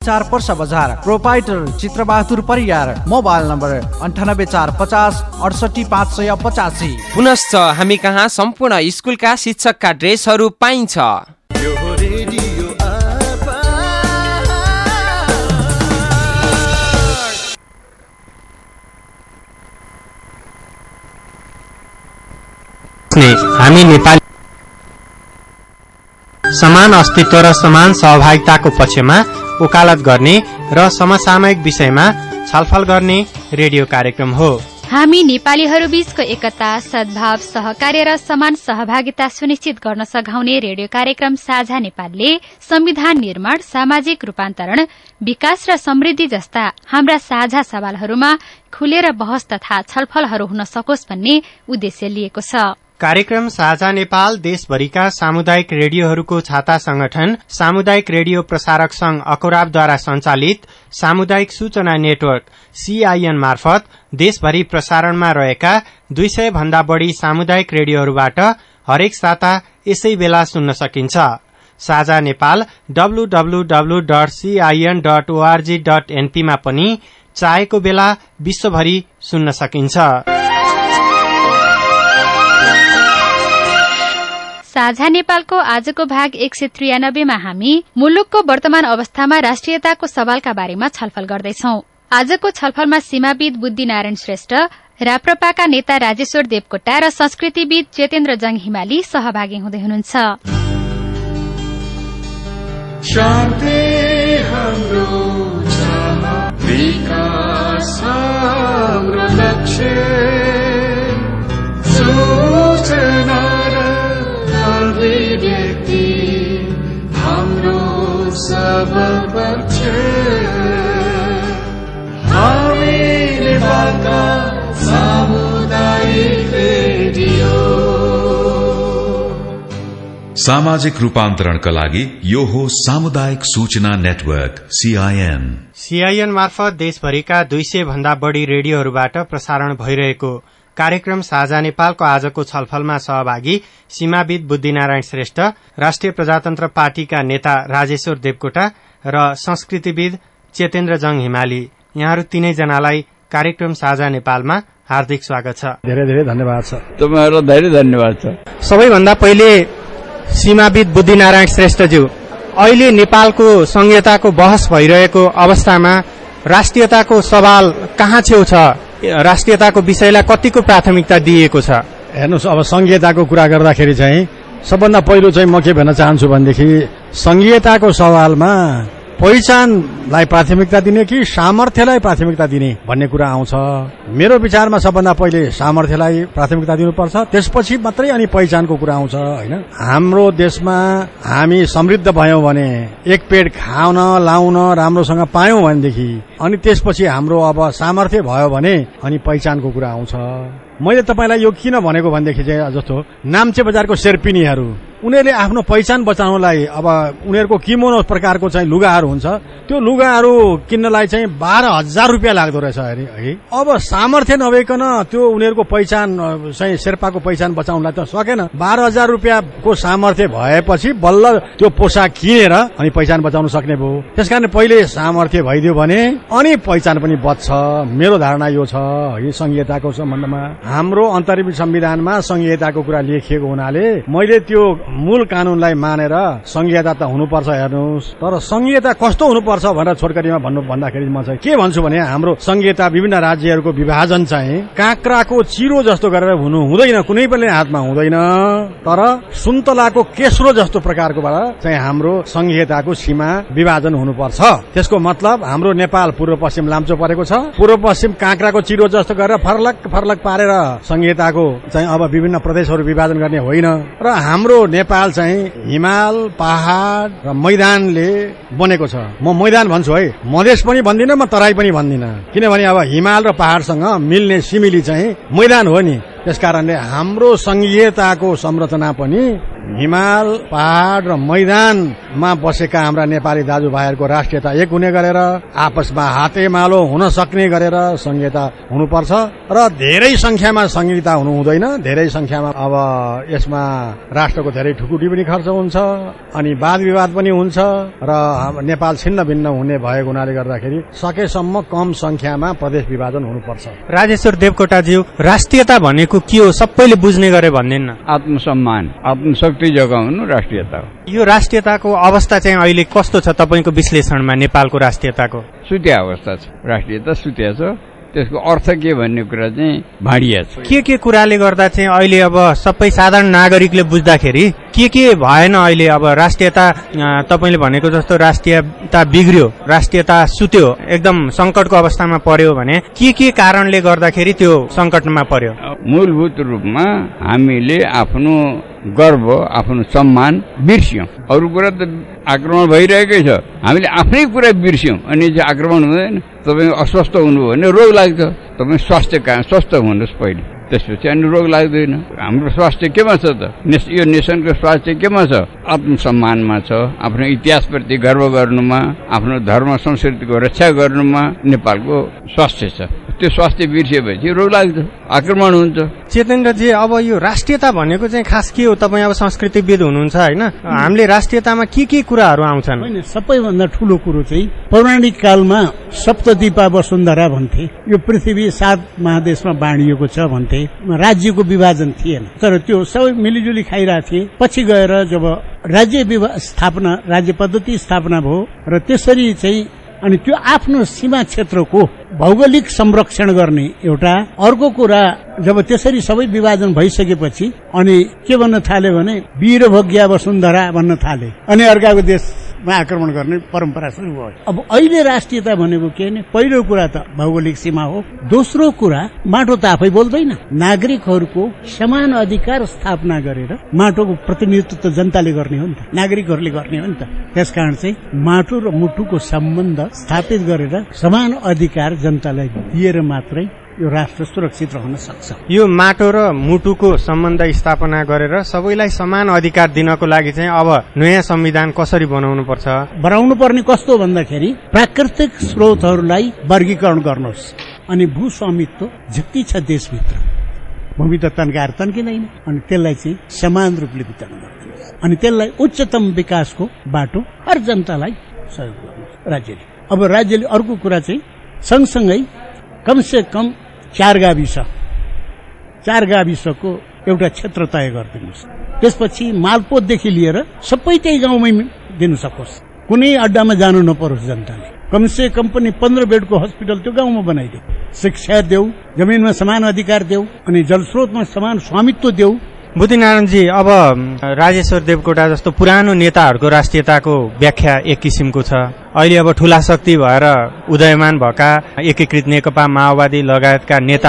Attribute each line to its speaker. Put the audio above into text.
Speaker 1: चार पर्सा बजार proprietor Chitrabahadur Pariyar mobile number अन्ठानब्बे चार पचास अडसठी पाँच सय पचासी।
Speaker 2: पुनश्च हामी कहाँ सम्पूर्ण स्कुलका शिक्षकका ड्रेसहरू पाइन्छ।
Speaker 3: हामी नेपाली समान अस्तित्व र समान सहभागिताको पक्षमा वकालत गर्ने र समसामयिक विषयमा छलफल गर्ने रेडियो कार्यक्रम हो।
Speaker 4: हामी नेपालीहरू बीचको एकता सद्भाव सहकार्य र समान सहभागिता सुनिश्चित गर्न सघाउने रेडियो कार्यक्रम साझा नेपालले संविधान निर्माण सामाजिक रूपान्तरण विकास र समृद्धि जस्ता हाम्रा साझा सवालहरूमा खुलेर बहस तथा छलफलहरू हुन सकोस् भन्ने उद्देश्य लिएको छ।
Speaker 3: कार्यक्रम साझा नेपाल देशभरिका सामुदायिक रेडियोहरूको छाता संगठन सामुदायिक रेडियो प्रसारक संघ अखोराबद्वारा संचालित सामुदायिक सूचना नेटवर्क सीआईएन मार्फत देशभरि प्रसारणमा रहेका दुई सय भन्दा बढ़ी सामुदायिक रेडियोहरूबाट हरेक साता यसै बेला सुन्न सकिन्छ। साझा नेपाल डब्लूडब्लूडब्लू डट पनि चाहेको बेला विश्वभरि सुन्न सकिन्छ।
Speaker 4: साझा नेपालको आजको भाग एक सय त्रियानब्बेमा हामी मुलुकको वर्तमान अवस्थामा राष्ट्रियताको सवालका बारेमा छलफल गर्दैछौ। आजको छलफलमा सीमाविद बुद्धिनारायण श्रेष्ठ राप्रपाका नेता राजेश्वर देवकोटा र संस्कृतिविद चेतेन्द्र जङ हिमाली सहभागी हुँदै हुनुहुन्छ।
Speaker 5: सामाजिक रूपान्तरणका लागि यो हो सामुदायिक सूचना नेटवर्क सीआईएन
Speaker 3: सीआईएन मार्फत देशभरिका दुई सय भन्दा बढ़ी रेडियोहरूबाट प्रसारण भइरहेको कार्यक्रम साझा नेपालको आजको छलफलमा सहभागी सीमाविद बुद्धिनारायण श्रेष्ठ राष्ट्रिय प्रजातन्त्र पार्टीका नेता राजेश्वर देवकोटा र संस्कृतिविद चेतेन्द्र जङ हिमाली। यहाँहरू तीनैजनालाई कार्यक्रम साझा नेपालमा हार्दिक स्वागत छ।
Speaker 6: धेरै धेरै धन्यवाद छ
Speaker 7: तपाईँहरूलाई धेरै धन्यवाद छ
Speaker 3: सबैभन्दा पहिले सीमाविद बुद्धिनारायण श्रेष्ठज्यू अहिले नेपालको संहिताको बहस भइरहेको अवस्थामा राष्ट्रियताको सवाल कहाँ छेउ छ? राष्ट्रियताको विषयलाई कतिको प्राथमिकता दिएको छ?
Speaker 6: हेर्नुहोस् अब संघीयताको कुरा गर्दाखेरि चाहिँ सबभन्दा पहिलो चाहिँ म के भन्न चाहन्छु भनेदेखि संघीयताको सवालमा पहिचानलाई प्राथमिकता दिने कि सामर्थ्यलाई प्राथमिकता दिने भन्ने कुरा आउँछ। मेरो विचारमा सबभन्दा पहिले सामर्थ्यलाई प्राथमिकता दिनुपर्छ त्यसपछि मात्रै अनि पहिचानको कुरा आउँछ होइन? हाम्रो देशमा हामी समृद्ध भयौँ भने एक पेट खाउन लाउन राम्रोसँग पायौँ भनेदेखि अनि त्यसपछि हाम्रो अब सामर्थ्य भयो भने अनि पहिचानको कुरा आउँछ। मैले तपाईँलाई यो किन भनेको भनेदेखि चाहिँ जस्तो नाम्चे बजारको शेर्पिनीहरू उनीहरूले आफ्नो पहिचान बचाउनलाई अब उनीहरूको किमोनो प्रकारको चाहिँ लुगाहरू हुन्छ। त्यो लुगाहरू किन्नलाई चाहिँ बाह्र हजार रुपियाँ लाग्दो रहेछ अरे है। अब सामर्थ्य नभइकन त्यो उनीहरूको पहिचान चाहिँ शेर्पाको पहिचान बचाउनलाई त सकेन। बाह्र हजार रुपियाँको सामर्थ्य भएपछि बल्ल त्यो पोसाक किनेर अनि पहिचान बचाउन सक्ने भयो। त्यसकारण पहिले सामर्थ्य भइदियो भने अनि पहिचान पनि बच्छ। मेरो धारणा यो छ है संहिताको सम्बन्धमा। हाम्रो अन्तरिम संविधानमा संहिताको कुरा लेखिएको हुनाले मैले त्यो मूल कानूनलाई मानेर संघीयता त हुनुपर्छ हेर्नुहोस् तर संघीयता कस्तो हुनुपर्छ भनेर छोटकरीमा भन्नु भन्दाखेरि म चाहिँ के भन्छु भने हाम्रो संघीयता विभिन्न राज्यहरूको विभाजन चाहिँ काँक्राको चिरो जस्तो गरेर हुनु हुँदैन कुनै पनि हातमा हुँदैन। तर सुन्तलाको केस्रो जस्तो प्रकारकोबाट चाहिँ हाम्रो संघीयताको सीमा विभाजन हुनुपर्छ। त्यसको मतलब हाम्रो नेपाल पूर्व पश्चिम लाम्चो परेको छ। पूर्व पश्चिम काँक्राको चिरो जस्तो गरेर फर्लक फर्लक पारेर संहिताको चाहिँ अब विभिन्न प्रदेशहरू विभाजन गर्ने होइन। र हाम्रो नेपाल चाहिँ हिमाल पहाड र मैदानले बनेको छ। म मैदान भन्छु है। मधेस पनि भन्दिनँ म तराई पनि भन्दिनँ। किनभने अब हिमाल र पहाडसँग मिल्ने सिमिली चाहिँ मैदान हो नि। त्यस कारणले हाम्रो संघीयताको संरचना पनि हिमाल पहाड र मैदानमा बसेका हाम्रा नेपाली दाजुभाइहरूको राष्ट्रियता एक हुने गरेर आपसमा हातेमालो हुन सक्ने गरेर संहिता हुनुपर्छ र धेरै संख्यामा संहिता हुनु हुँदैन। धेरै संख्यामा अब यसमा राष्ट्रको धेरै ठुकुटी पनि खर्च हुन्छ अनि वाद विवाद पनि हुन्छ र नेपाल छिन्न भिन्न हुने भएको हुनाले गर्दाखेरि सकेसम्म कम संख्यामा प्रदेश विभाजन हुनुपर्छ।
Speaker 3: राजेश्वर देवकोटाज्यू राष्ट्रियता भनेको के हो? सबैले बुझ्ने गरे भन्दैन
Speaker 7: आत्मसम्मान आत्मशक्ति जगाउनु राष्ट्रियता हो।
Speaker 3: यो राष्ट्रियताको अवस्था चाहिँ अहिले कस्तो छ तपाईँको विश्लेषणमा नेपालको राष्ट्रियताको?
Speaker 7: सुत्या अवस्था छ। राष्ट्रियता सुत्या छ। त्यसको अर्थ के भन्ने कुरा चाहिँ भाँडिया छ।
Speaker 3: के के कुराले गर्दा चाहिँ अहिले अब सबै साधारण नागरिकले बुझ्दाखेरि के के भएन अहिले अब राष्ट्रियता तपाईँले भनेको जस्तो राष्ट्रियता बिग्रियो राष्ट्रियता सुत्यो एकदम संकटको अवस्थामा पर्यो भने के के कारणले गर्दाखेरि त्यो संकटमा पर्यो?
Speaker 7: मूलभूत रूपमा हामीले आफ्नो गर्व आफ्नो सम्मान बिर्स्यौँ। अरू कुरा त आक्रमण भइरहेकै छ। हामीले आफ्नै कुरा बिर्स्यौँ। अनि चाहिँ आक्रमण हुँदैन। तपाईँ अस्वस्थ हुनुभयो भने रोग लाग्छ। तपाईँ स्वास्थ्य कहाँ? स्वस्थ हुनुहोस् पहिले। त्यसपछि अनि रोग लाग्दैन। हाम्रो स्वास्थ्य केमा छ त? नेस यो नेसनको स्वास्थ्य केमा छ? आत्मसम्मानमा छ आफ्नो इतिहासप्रति गर्व गर्नुमा आफ्नो धर्म संस्कृतिको रक्षा गर्नुमा नेपालको स्वास्थ्य छ। त्यो स्वास्थ्य बिर्सिएपछि रोग लाग्छ आक्रमण हुन्छ।
Speaker 3: चेतेन्द्रजी अब यो राष्ट्रियता भनेको चाहिँ खास के हो? तपाईँ अब संस्कृतिविद हुनुहुन्छ होइन? हामीले राष्ट्रियतामा के के कुराहरू आउँछन्?
Speaker 8: होइन सबैभन्दा ठुलो कुरो चाहिँ पौराणिक कालमा सप्तदीपा वसुन्धरा भन्थे यो पृथ्वी सात महादेशमा बाँडिएको छ भन्थे राज्यको विभाजन थिएन। तर त्यो सबै मिलिजुली खाइरहेको थिए। पछि गएर जब राज्य स्थापना राज्य पद्धति स्थापना भयो र त्यसरी चाहिँ अनि त्यो आफ्नो सीमा क्षेत्रको भौगोलिक संरक्षण गर्ने एउटा अर्को कुरा जब त्यसरी सबै विभाजन भइसकेपछि अनि के भन्न थाल्यो भने वीरभोग्या वसुन्धरा भन्न थाले। अनि अर्काको देशमा आक्रमण गर्ने परम्परा सुरु भयो अब अहिले राष्ट्रियता भनेको के भने पहिलो कुरा त भौगोलिक सीमा हो दोस्रो कुरा माटो त आफै बोल्दैन। नागरिकहरूको समान अधिकार स्थापना गरेर माटोको प्रतिनिधित्व त जनताले गर्ने हो नि त। नागरिकहरूले गर्ने हो नि त। त्यसकारण चाहिँ माटो र मुटुको सम्बन्ध स्थापित गरेर समान अधिकार जनतालाई दिएर मात्रै यो राष्ट्र सुरक्षित रहन सक्छ।
Speaker 3: यो माटो र मुटुको सम्बन्ध स्थापना गरेर सबैलाई समान अधिकार दिनको लागि चाहिँ अब नयाँ संविधान कसरी बनाउनु पर्छ
Speaker 8: बनाउनु पर्ने कस्तो भन्दाखेरि प्राकृतिक स्रोतहरूलाई वर्गीकरण गर्नुहोस् अनि भू स्वामित्व जति छ देशभित्र। भूमि त तन्काएर तन्किँदैन अनि त्यसलाई चाहिँ समान रूपले वितरण गर्नुहोस्। अनि त्यसलाई उच्चतम विकासको बाटो हर जनतालाई सहयोग गर्नुहोस्। राज्यले। अब राज्यले अर्को कुरा चाहिँ सँगसँगै कमसे कम चार गाविस। चार गाविसको एउटा क्षेत्र तय गरिदिनुहोस्। त्यसपछि मालपोतदेखि लिएर सबै त्यही गाउँमै दिनु सकोस्। कुनै अड्डामा जानु नपरोस् जनताले। कमसे कम पनि पन्ध्र बेडको हस्पिटल त्यो गाउँमा बनाइदेऊ। शिक्षा देऊ जमिनमा समान अधिकार देऊ अनि जलस्रोतमा समान स्वामित्व देऊ।
Speaker 3: बुद्धिनारायणजी अब राजेश्वर देवकोटा जस्तो पुरानो नेताहरूको राष्ट्रियताको व्याख्या एक किसिमको छ। अहिले अब ठूला शक्ति भएर उदयमान भएका एकीकृत नेकपा माओवादी लगायतका नेता